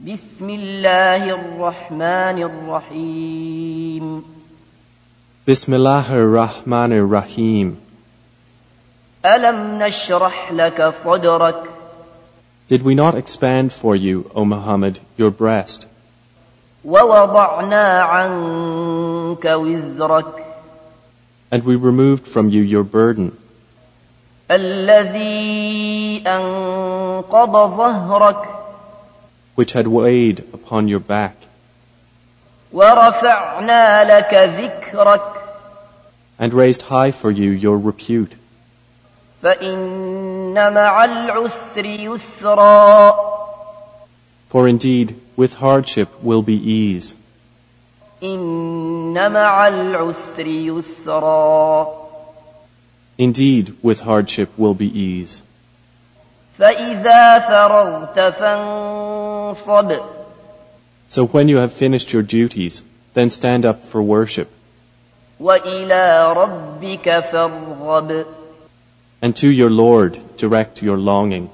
بسم الله الرحمن الرحيم Bismillah ar-Rahman ar-Rahim. ألم نشرح لك صدرك Did we not expand for you, O Muhammad, your breast, ووضعنا عنك وزرك and we removed from you your burden, الذي أنقض ظهرك which had weighed upon your back. And raised high for you your repute. For indeed, with hardship will be ease. Indeed, with hardship will be ease. فإذا فرغت فانصب So when you have finished your duties, then stand up for worship, وإلى ربك فارغب and to your Lord direct your longing.